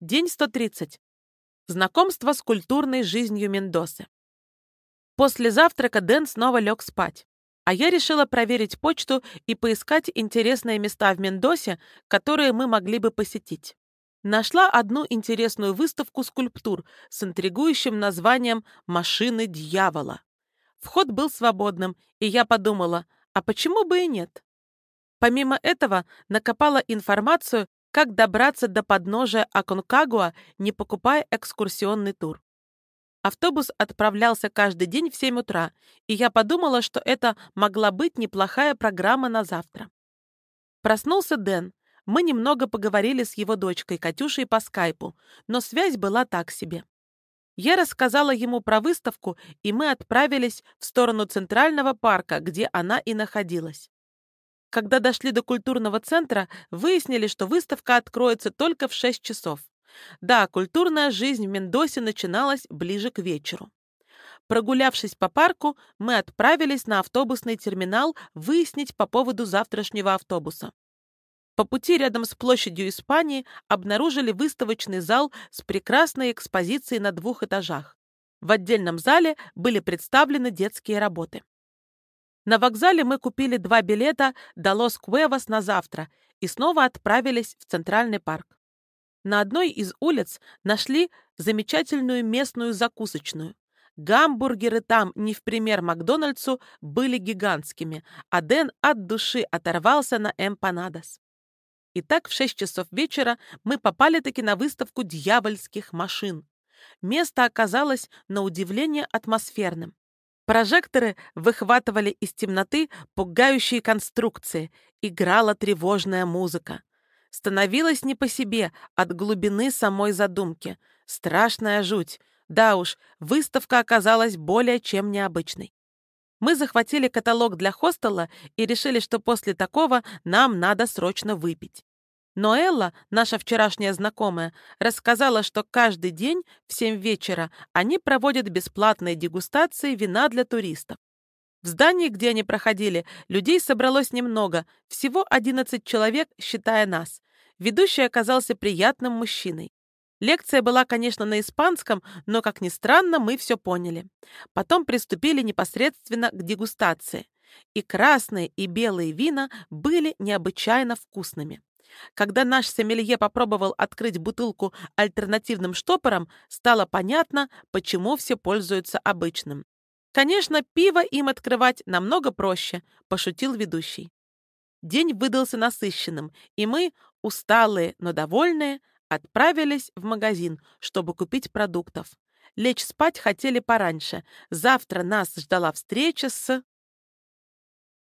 День 130. Знакомство с культурной жизнью Мендосы. После завтрака Дэн снова лег спать, а я решила проверить почту и поискать интересные места в Мендосе, которые мы могли бы посетить. Нашла одну интересную выставку скульптур с интригующим названием «Машины дьявола». Вход был свободным, и я подумала, а почему бы и нет? Помимо этого, накопала информацию, как добраться до подножия Аконкагуа, не покупая экскурсионный тур. Автобус отправлялся каждый день в 7 утра, и я подумала, что это могла быть неплохая программа на завтра. Проснулся Дэн. Мы немного поговорили с его дочкой Катюшей по скайпу, но связь была так себе. Я рассказала ему про выставку, и мы отправились в сторону Центрального парка, где она и находилась. Когда дошли до культурного центра, выяснили, что выставка откроется только в 6 часов. Да, культурная жизнь в Мендосе начиналась ближе к вечеру. Прогулявшись по парку, мы отправились на автобусный терминал выяснить по поводу завтрашнего автобуса. По пути рядом с площадью Испании обнаружили выставочный зал с прекрасной экспозицией на двух этажах. В отдельном зале были представлены детские работы. На вокзале мы купили два билета до Лос-Куэвас на завтра и снова отправились в Центральный парк. На одной из улиц нашли замечательную местную закусочную. Гамбургеры там, не в пример Макдональдсу, были гигантскими, а Дэн от души оторвался на эмпанадос. Итак, в 6 часов вечера мы попали-таки на выставку дьявольских машин. Место оказалось, на удивление, атмосферным. Прожекторы выхватывали из темноты пугающие конструкции, играла тревожная музыка. Становилось не по себе от глубины самой задумки. Страшная жуть. Да уж, выставка оказалась более чем необычной. Мы захватили каталог для хостела и решили, что после такого нам надо срочно выпить. Но Элла, наша вчерашняя знакомая, рассказала, что каждый день в 7 вечера они проводят бесплатные дегустации вина для туристов. В здании, где они проходили, людей собралось немного, всего 11 человек, считая нас. Ведущий оказался приятным мужчиной. Лекция была, конечно, на испанском, но, как ни странно, мы все поняли. Потом приступили непосредственно к дегустации. И красные, и белые вина были необычайно вкусными. Когда наш сомелье попробовал открыть бутылку альтернативным штопором, стало понятно, почему все пользуются обычным. «Конечно, пиво им открывать намного проще», – пошутил ведущий. День выдался насыщенным, и мы, усталые, но довольные, отправились в магазин, чтобы купить продуктов. Лечь спать хотели пораньше. Завтра нас ждала встреча с...